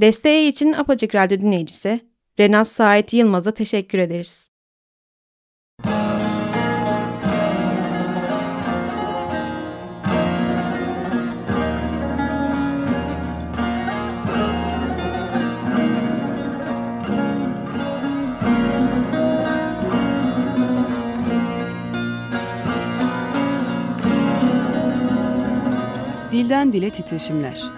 Desteği için Apacık Radyo dinleyicisi Renat Sait Yılmaz'a teşekkür ederiz. Dilden Dile Titreşimler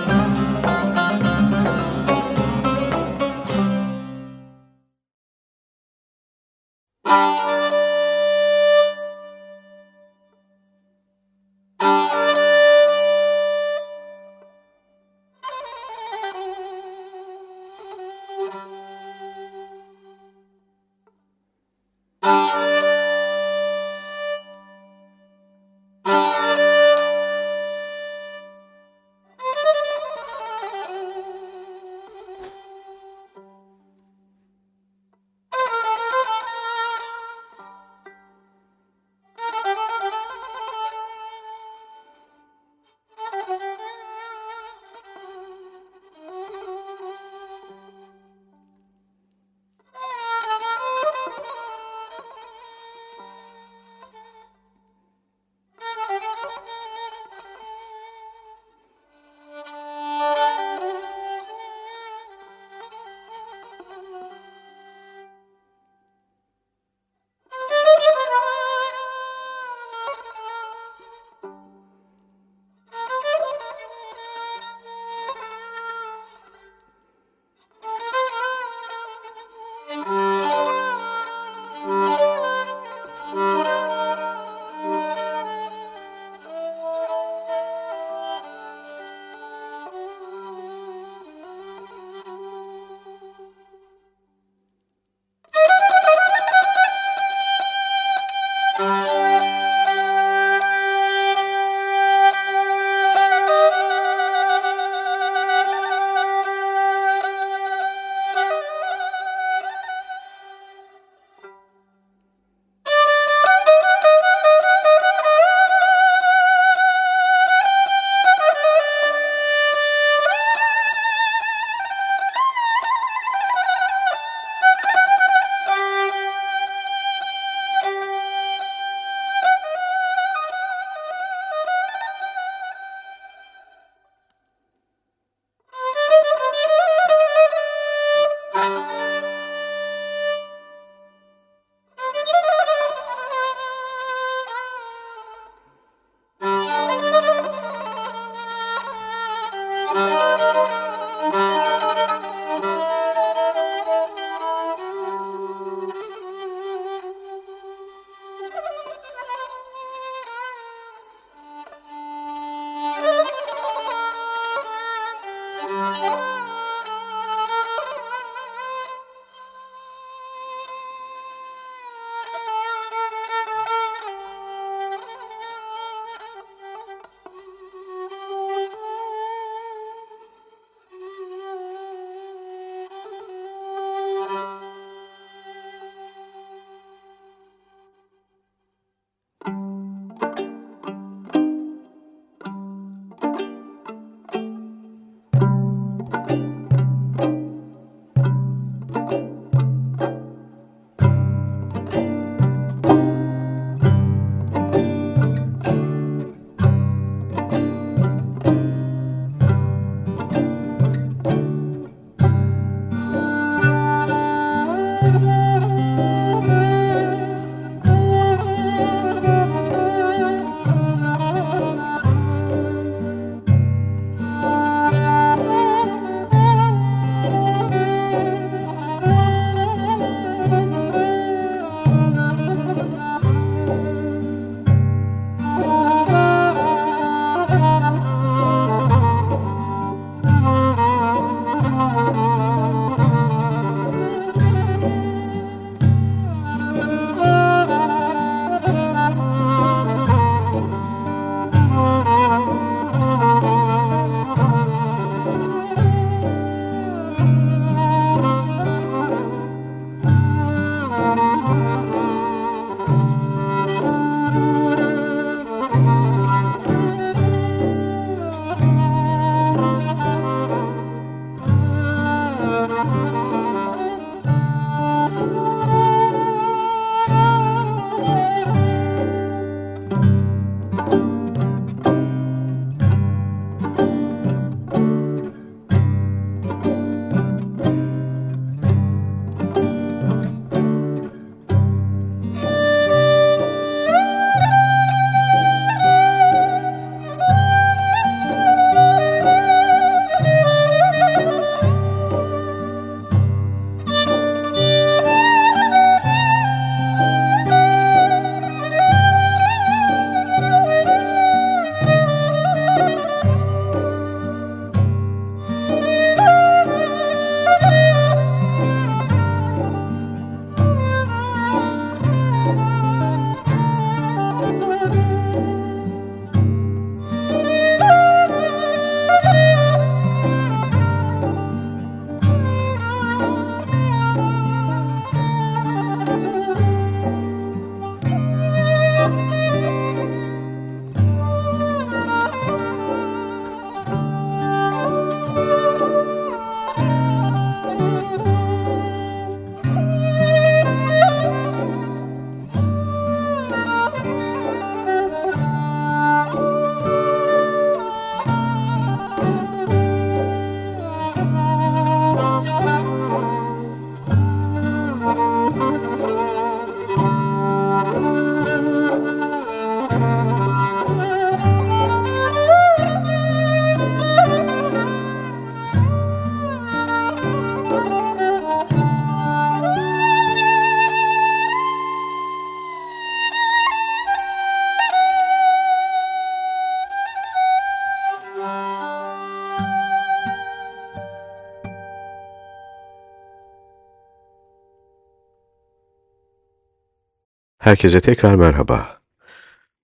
Herkese tekrar merhaba.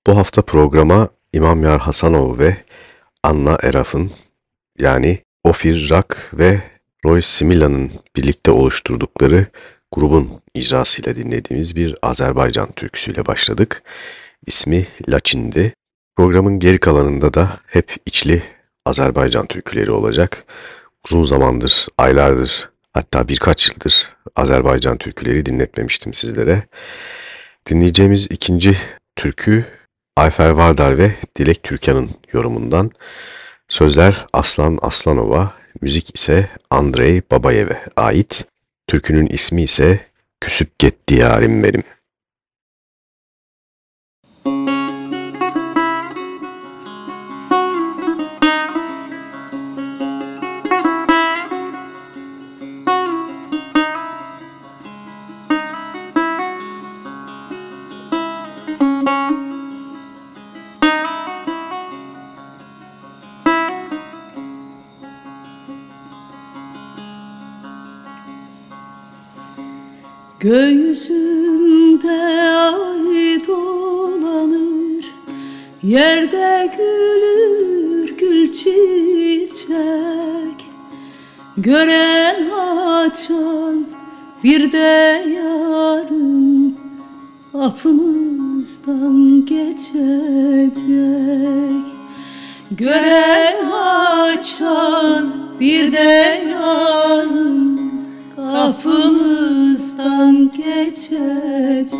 Bu hafta programa İmam Yar Hasanov ve Anna Eraf'ın yani Ofir Rak ve Roy Simila'nın birlikte oluşturdukları grubun icrasıyla dinlediğimiz bir Azerbaycan türküsüyle başladık. İsmi Laçin'di. Programın geri kalanında da hep içli Azerbaycan türküleri olacak. Uzun zamandır, aylardır hatta birkaç yıldır Azerbaycan türküleri dinletmemiştim sizlere. Dinleyeceğimiz ikinci türkü Ayfer Vardar ve Dilek Türkan'ın yorumundan. Sözler Aslan Aslanova, müzik ise Andrei Babayev'e ait. Türkünün ismi ise Küsüp Get Diyarim Benim. Göğsümde ay dolanır Yerde gülür gül çiçek. Gören açan bir de yarım Afımızdan geçecek. Gören açan bir de yarım Kapımızdan geçecek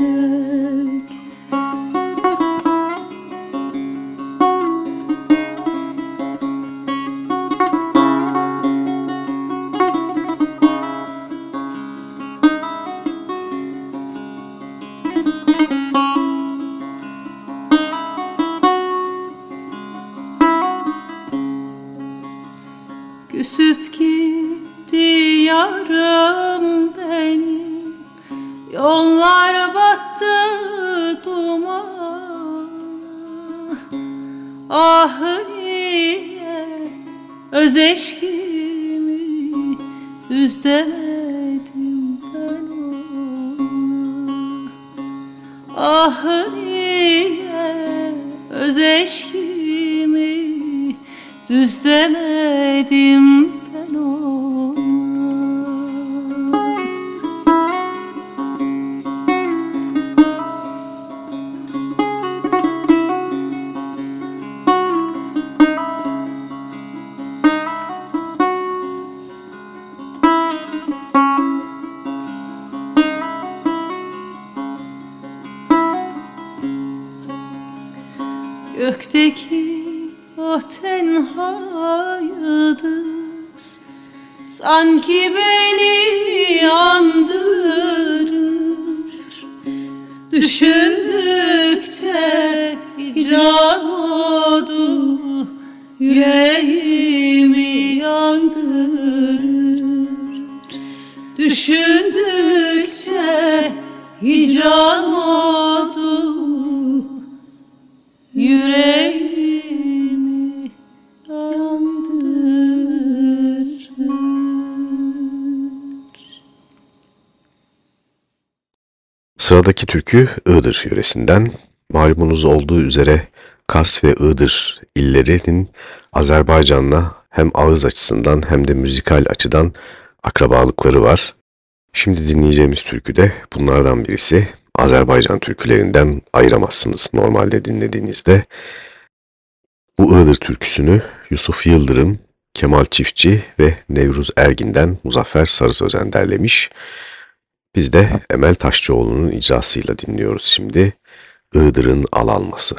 Sıradaki türkü Iğdır yöresinden. Malumunuz olduğu üzere Kars ve Iğdır illerinin Azerbaycan'la hem ağız açısından hem de müzikal açıdan akrabalıkları var. Şimdi dinleyeceğimiz türkü de bunlardan birisi. Azerbaycan türkülerinden ayıramazsınız normalde dinlediğinizde. Bu Iğdır türküsünü Yusuf Yıldırım, Kemal Çiftçi ve Nevruz Ergin'den Muzaffer Sarı Sözen derlemiş. Biz de Emel Taşçıoğlu'nun icrasıyla dinliyoruz şimdi. Iğdır'ın al alması.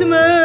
Yar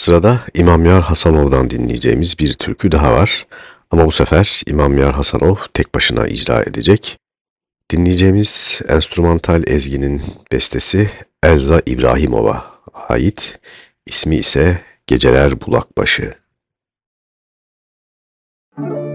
Sırada İmam Yar Hasanov'dan dinleyeceğimiz bir türkü daha var. Ama bu sefer İmam Yar Hasanov tek başına icra edecek. Dinleyeceğimiz enstrümantal ezginin bestesi Elza İbrahimov'a ait. İsmi ise Geceler Bulakbaşı. Müzik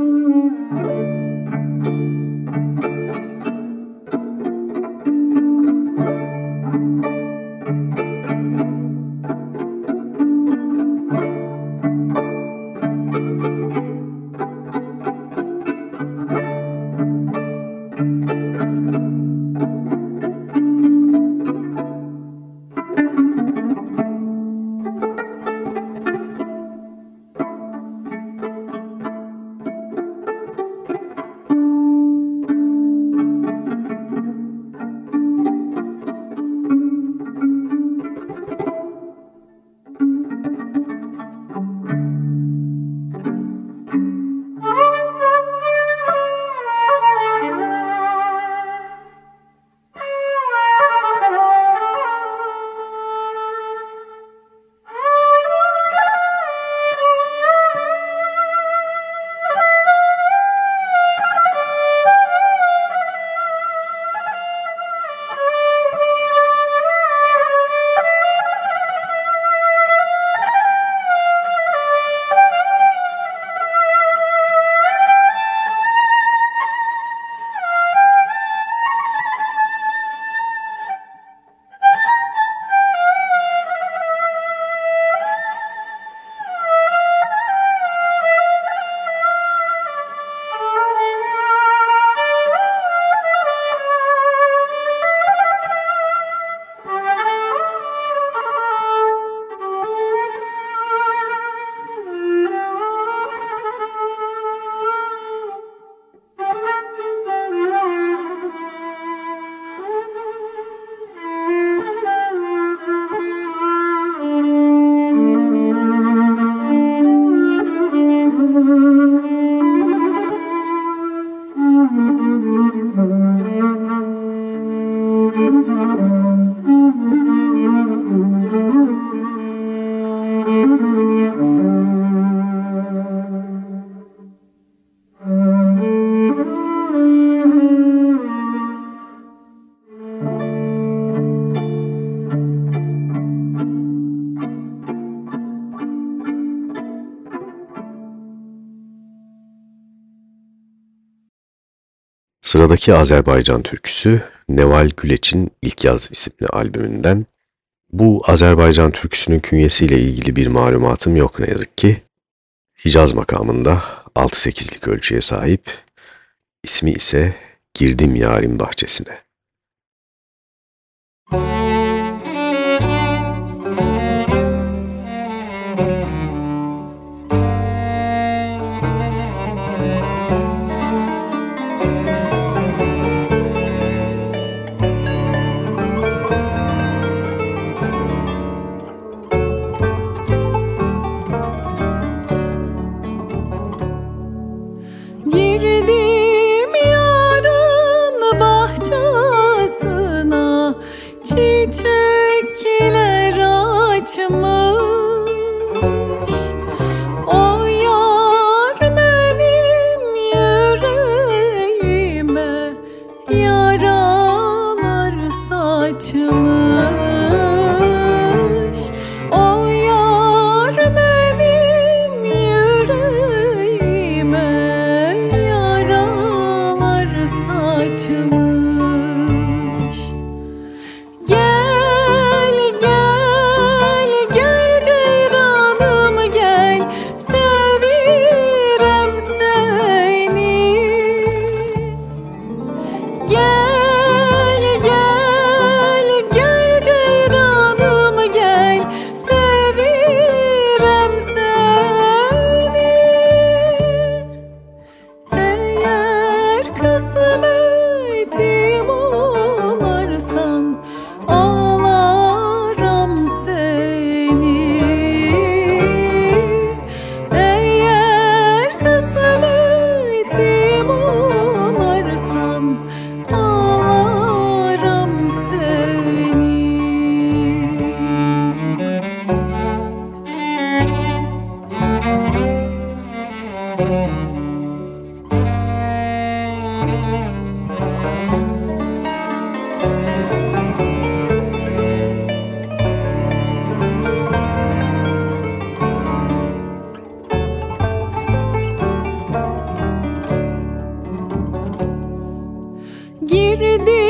Música Sıradaki Azerbaycan türküsü Neval Güleç'in İlk Yaz isimli albümünden Bu Azerbaycan türküsünün künyesiyle ilgili bir malumatım yok ne yazık ki. Hicaz makamında 6-8'lik ölçüye sahip, ismi ise Girdim Yarim Bahçesine. Girdim Çiçekler açmış Girdim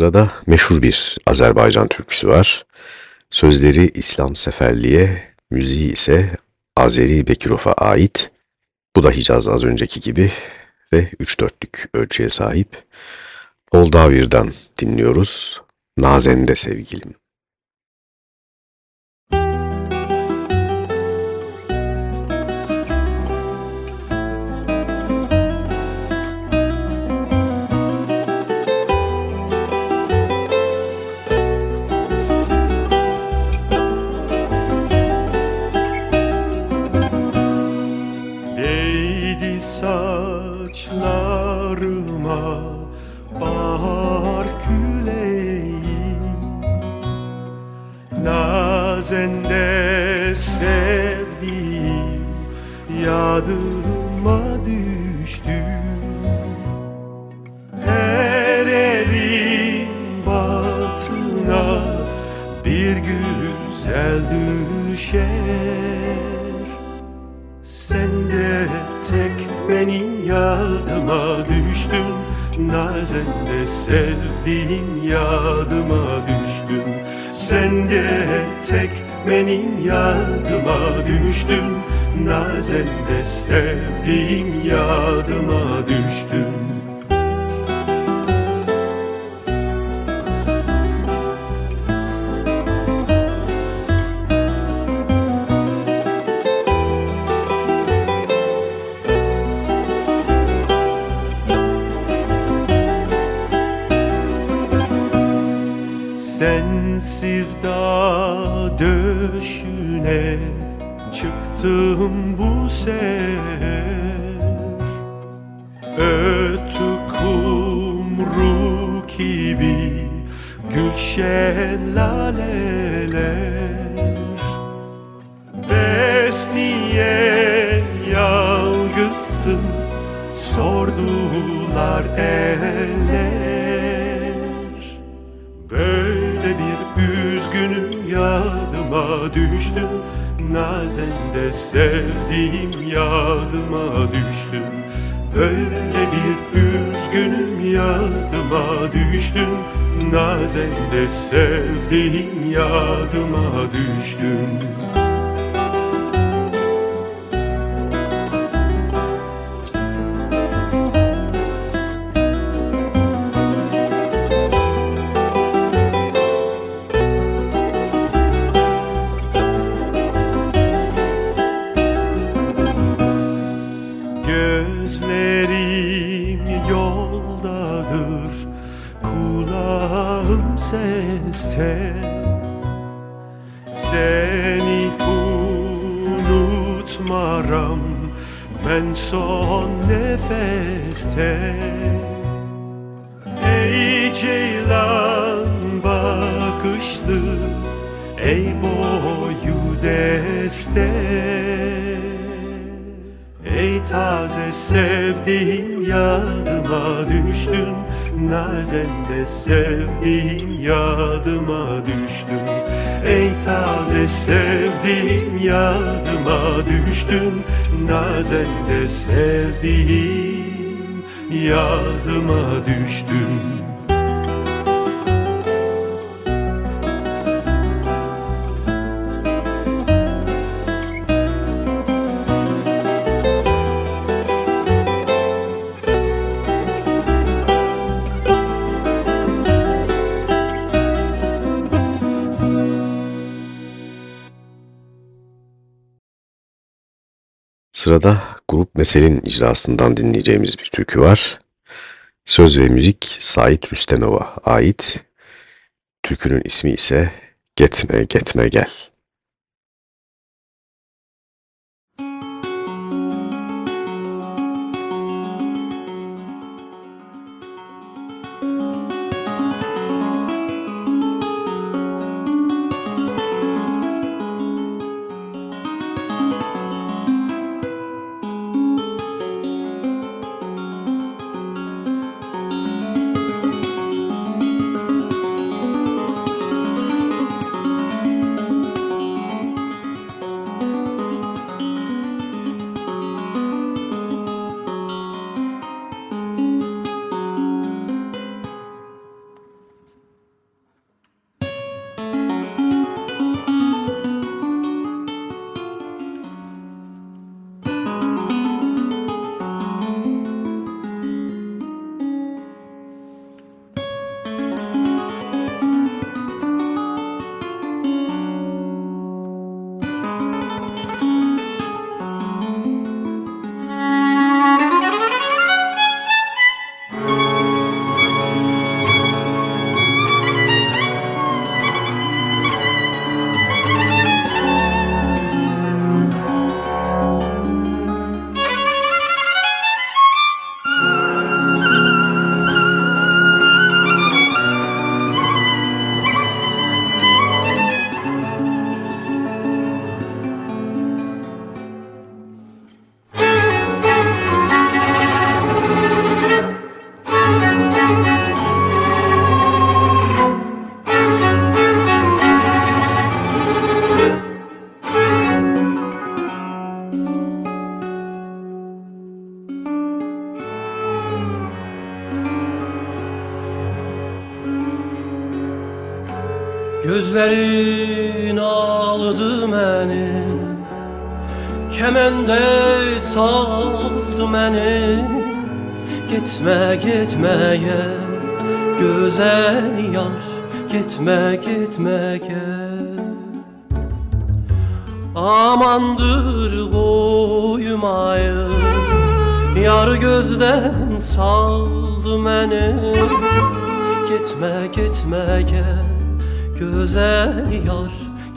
sırada meşhur bir Azerbaycan türküsü var. Sözleri İslam Seferli'ye, müziği ise Azeri Bekirov'a ait. Bu da Hicaz az önceki gibi ve 3-4'lük ölçüye sahip. Moldavir'den dinliyoruz. Nazende sevgilim. Nazende sevdiğim yadıma düştü Her elin batına bir güzel düşer. Sen de tek benim yadıma düştün. Nazen de sevdiğim yadıma düştün. Sen de tek benim yadıma düştün Nazen de sevdiğim yadıma düştün Sensiz dağ döşüne çıktım bu sefer. Ötü kumru gibi gülşen laleler. Besniyen yalgızsın sordular eller yadıma düştün Nazen de sevdiğim yadıma düştün Böyle bir üzgünüm yadıma düştün Nazen de sevdiğim yadıma düştün düştün Nazen de sevdiğim yadıma düştün Ey taze sevdiğim yadıma düştün Nazen de sevdiğim yadıma düştün Sırada Grup Mesel'in icrasından dinleyeceğimiz bir türkü var. Söz ve müzik Sait Rüstemov'a ait. Türkünün ismi ise Getme Getme Gel.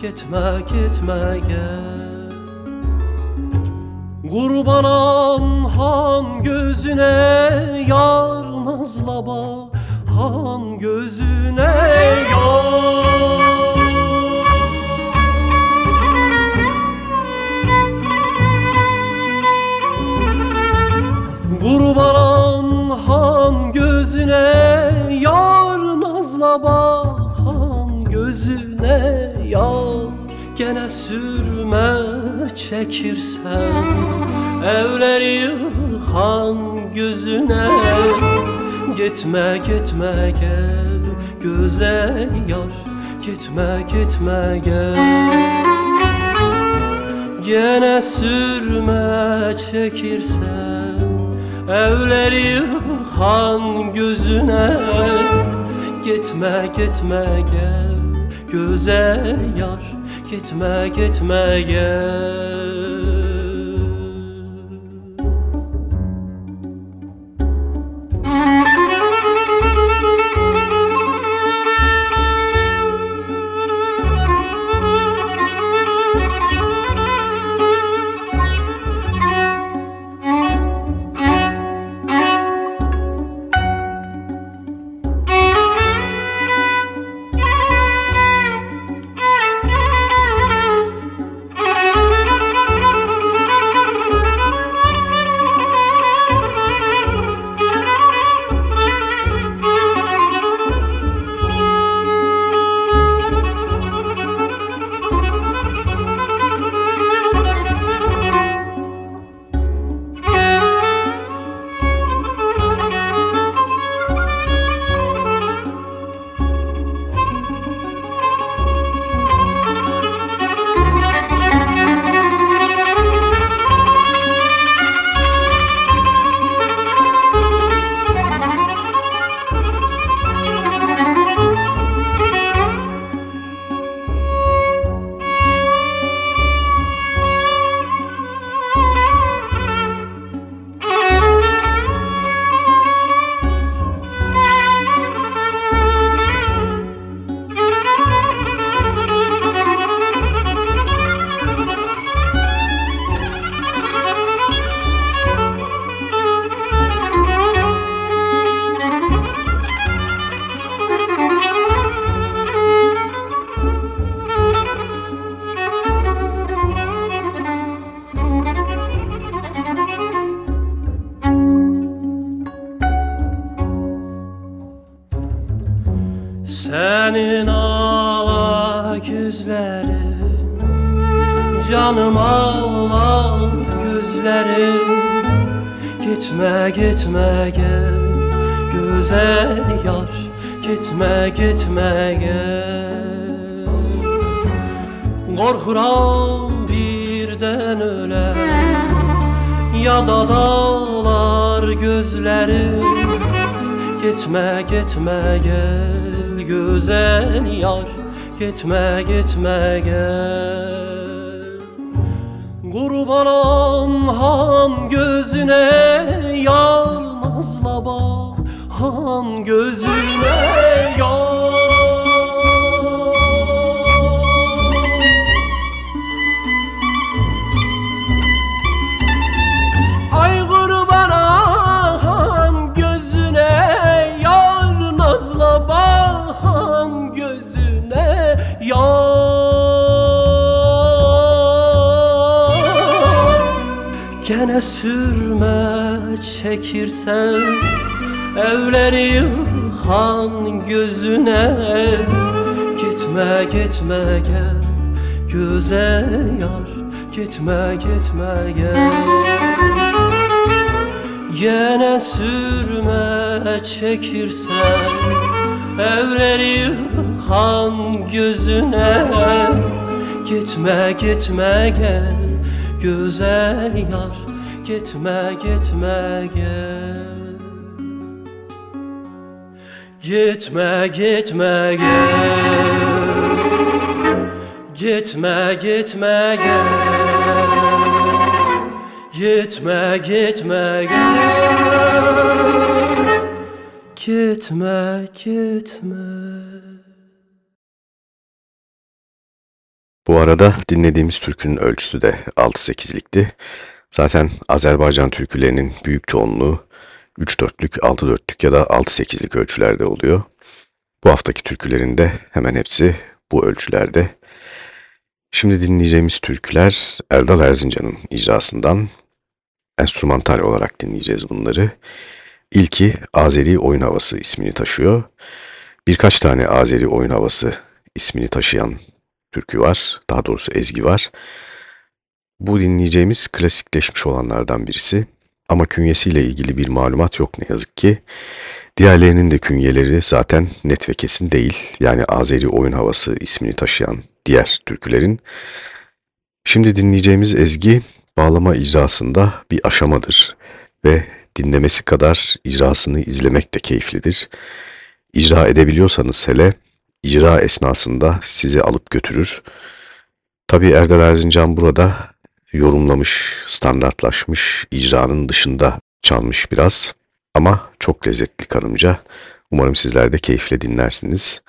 Yar Getmə, getməyə Qurbanan han gözünə Yar nazlaba Han gözünə yar. Qurbanan han gözüne Yar nazla bakan gene sürme çekirsen Evleri yıkan gözüne. Gitme gitme gel güzel yar. Gitme gitme gel. Gene sürme çekirsen Evleri yıkan gözüne. Gitme gitme gel Güzel yar Gitme gitme gel Dağlar gözlerim Gitme gitme gel güzel yar. Gitme gitme gel. Kurban han gözüne Yalmazla bak. Han gözüne yar Gene sürme çekirsen Evleri yıkan gözüne. Gitme gitme gel Güzel yar Gitme gitme gel. Yine sürme çekirsen Evleri yıkan gözüne. Gitme gitme gel güzel yar Gitme gitme gel. Gitme gitme gel. Gitme gitme gel. Gitme gitme. Gel Gitme gitme Bu arada dinlediğimiz türkünün ölçüsü de 6-8'likti. Zaten Azerbaycan türkülerinin büyük çoğunluğu 3-4'lük, 6-4'lük ya da 6-8'lik ölçülerde oluyor. Bu haftaki türkülerin de hemen hepsi bu ölçülerde. Şimdi dinleyeceğimiz türküler Erdal Erzincan'ın icrasından enstrümantal olarak dinleyeceğiz bunları. İlki Azeri Oyun Havası ismini taşıyor. Birkaç tane Azeri Oyun Havası ismini taşıyan türkü var. Daha doğrusu ezgi var. Bu dinleyeceğimiz klasikleşmiş olanlardan birisi. Ama künyesiyle ilgili bir malumat yok ne yazık ki. Diğerlerinin de künyeleri zaten net ve kesin değil. Yani Azeri Oyun Havası ismini taşıyan diğer türkülerin. Şimdi dinleyeceğimiz ezgi bağlama icrasında bir aşamadır ve dinlemesi kadar icrasını izlemek de keyiflidir. İcra edebiliyorsanız hele icra esnasında sizi alıp götürür. Tabi Erdal Erzincan burada yorumlamış, standartlaşmış icranın dışında çalmış biraz ama çok lezzetli kanımca. Umarım sizler de keyifle dinlersiniz.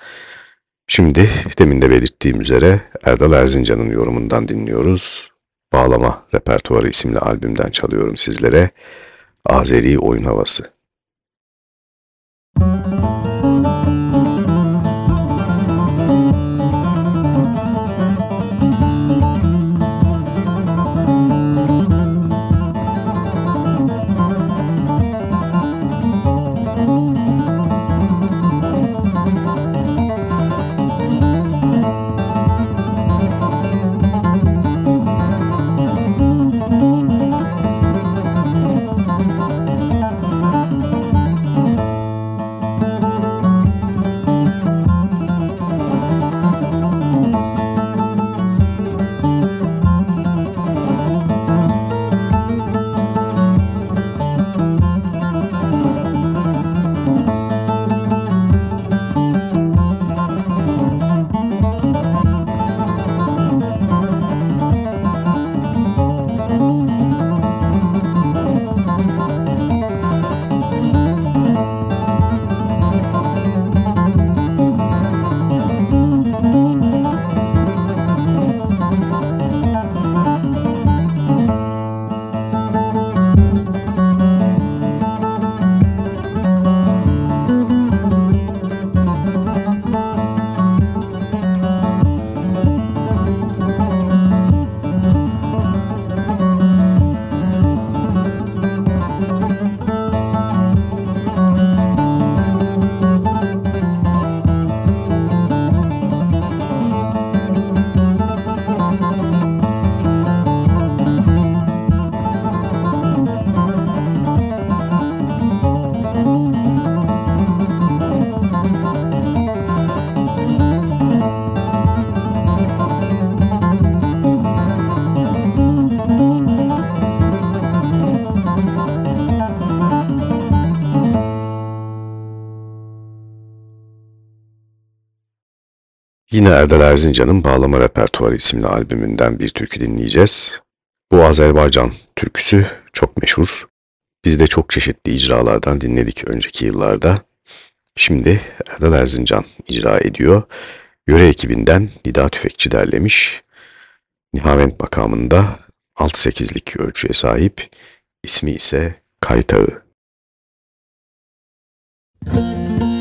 Şimdi demin de belirttiğim üzere Erdal Erzincan'ın yorumundan dinliyoruz. Bağlama Repertuarı isimli albümden çalıyorum sizlere. Azeri Oyun Havası. Yine Erdal Erzincan'ın Bağlama Repertuarı isimli albümünden bir türkü dinleyeceğiz. Bu Azerbaycan türküsü çok meşhur. Biz de çok çeşitli icralardan dinledik önceki yıllarda. Şimdi Erdal Erzincan icra ediyor. Yöre ekibinden Nida Tüfekçi derlemiş. Nihavent makamında 6-8'lik ölçüye sahip. İsmi ise Kaytağı. Müzik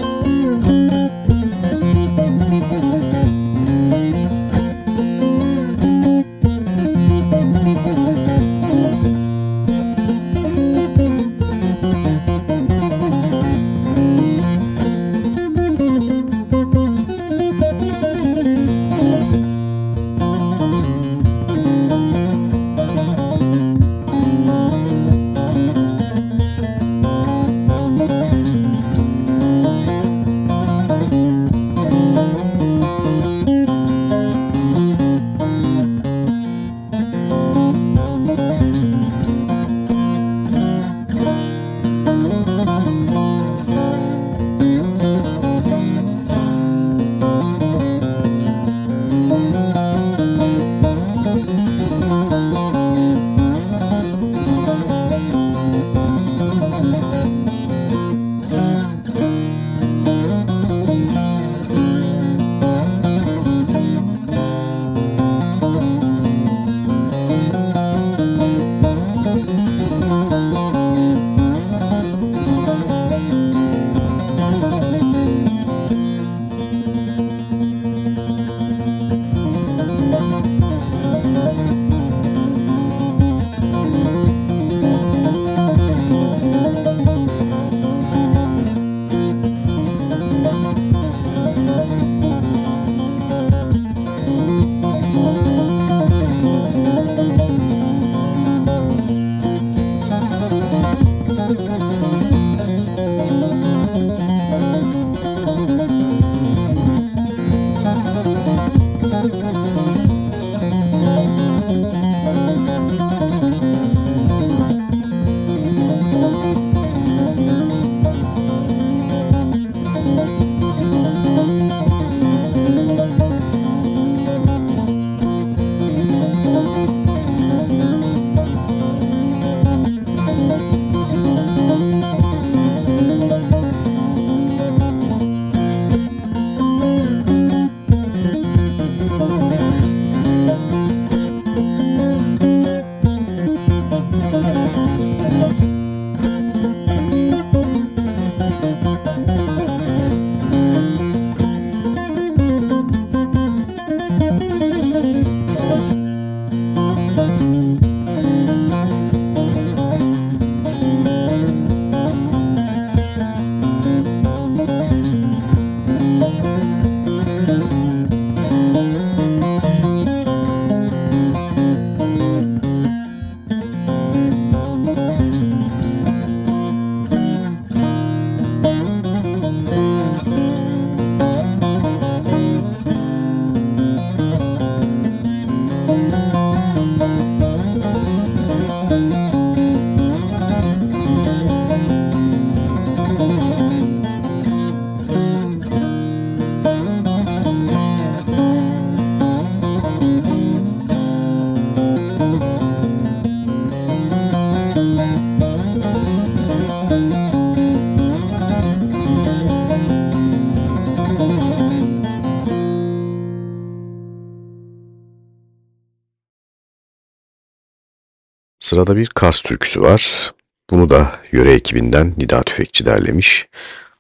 Sırada bir Kars türküsü var. Bunu da yöre ekibinden Nida Tüfekçi derlemiş.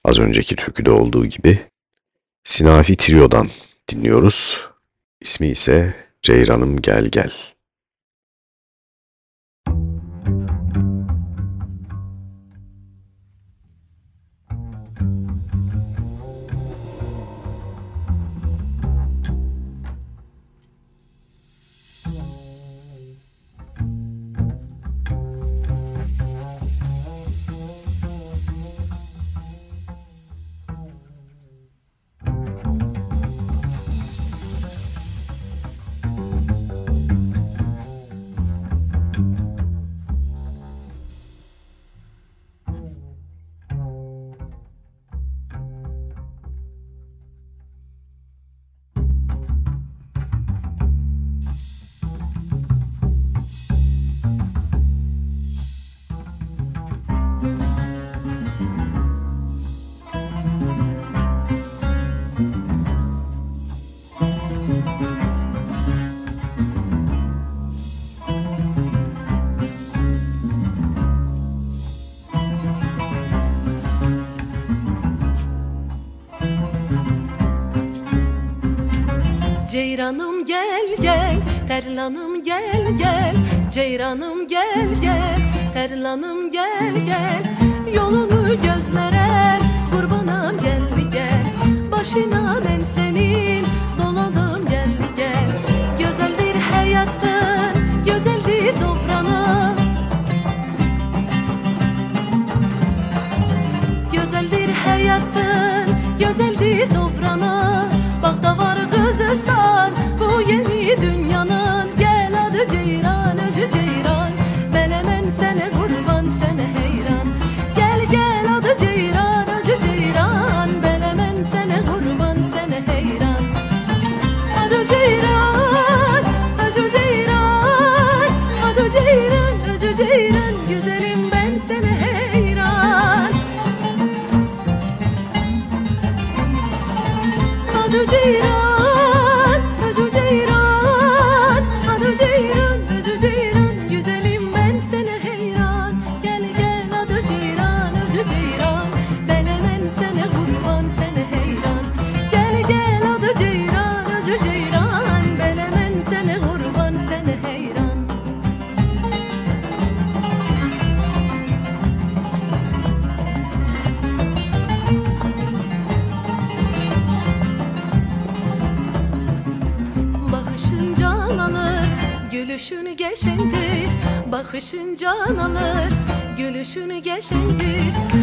Az önceki türküde olduğu gibi. Sinafi Trio'dan dinliyoruz. İsmi ise Ceyranım Gel Gel. Ceyranım gel gel, terlanım gel gel. Ceyranım gel gel, terlanım gel gel. Yolunu gözlere kurbanam gel gel. Başına ben wishing.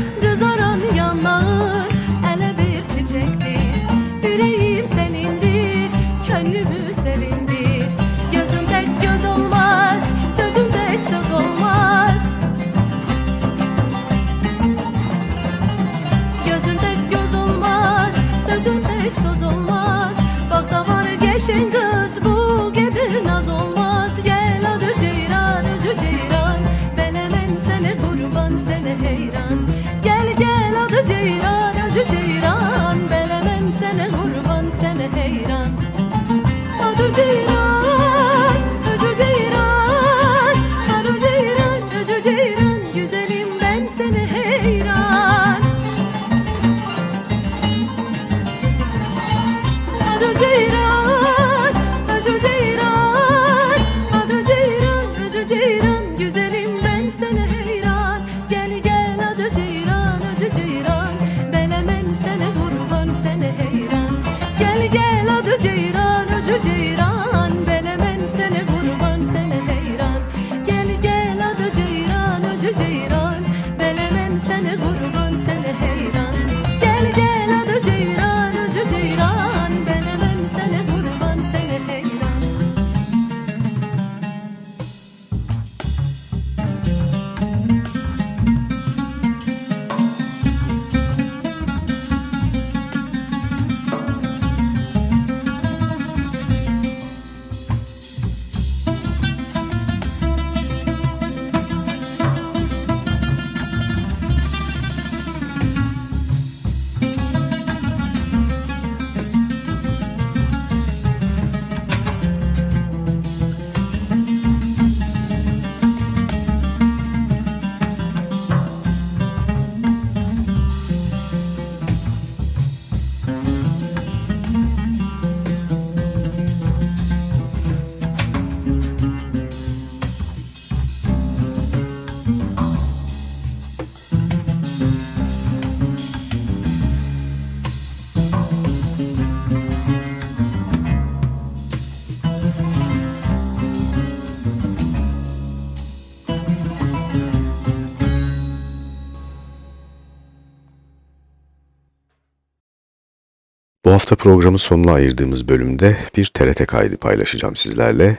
Bu hafta programın sonuna ayırdığımız bölümde bir TRT kaydı paylaşacağım sizlerle.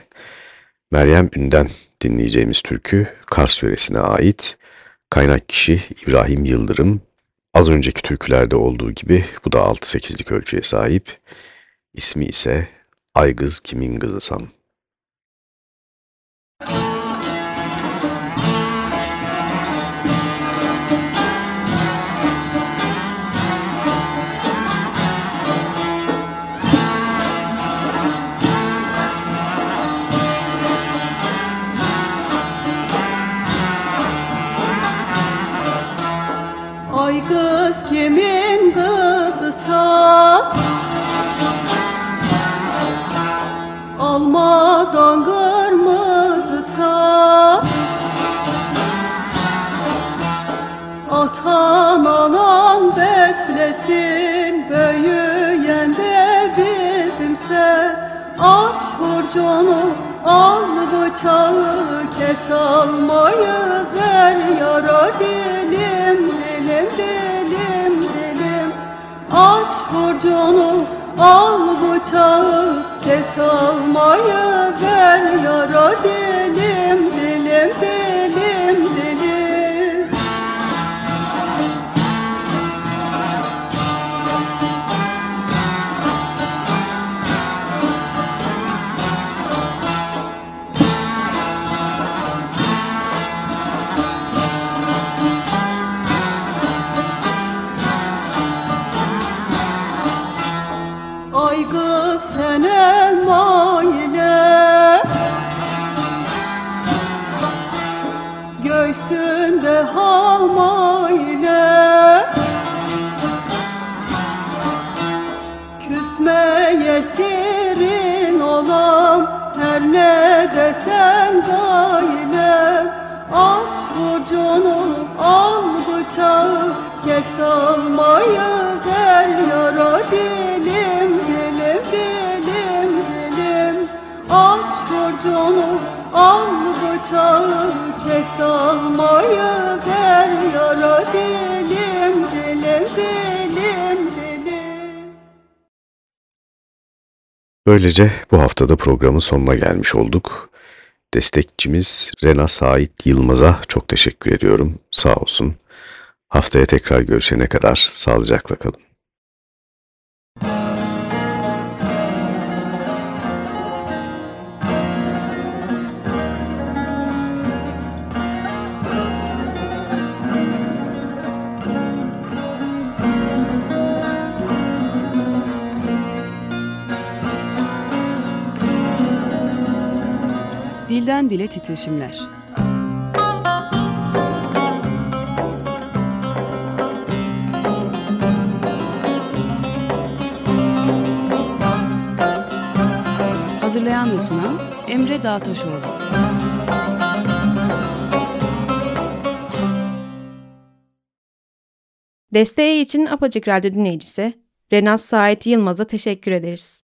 Meryem Ün'den dinleyeceğimiz türkü Kars yöresine ait. Kaynak kişi İbrahim Yıldırım. Az önceki türkülerde olduğu gibi bu da 6-8'lik ölçüye sahip. İsmi ise Aygız Kimin Kızısan. Ay bıçağı Kes almayı ver yara dilim dilim dilim dilim. Aç hurcunu al bıçağı Kes almayı ver yara dilim dilim dilim Göğsünde halma ile Küsmeye serin olam Her ne desen gayle Aç burcunu al bıçağı Kes almayı ver yara dilim dilim dilim dilim. Aç burcunu al bıçağı Kes almayı ver yara dilim dilim dilim dilim Böylece bu haftada programın sonuna gelmiş olduk. Destekçimiz Rena Sait Yılmaz'a çok teşekkür ediyorum. Sağ olsun. Haftaya tekrar görüşene kadar sağlıcakla kalın. Dilden dile titreşimler. Hazırlayan ve sunan Emre Dağtaşoğlu. Desteği için Apacık Radyo dinleyicisi Renaz Sait Yılmaz'a teşekkür ederiz.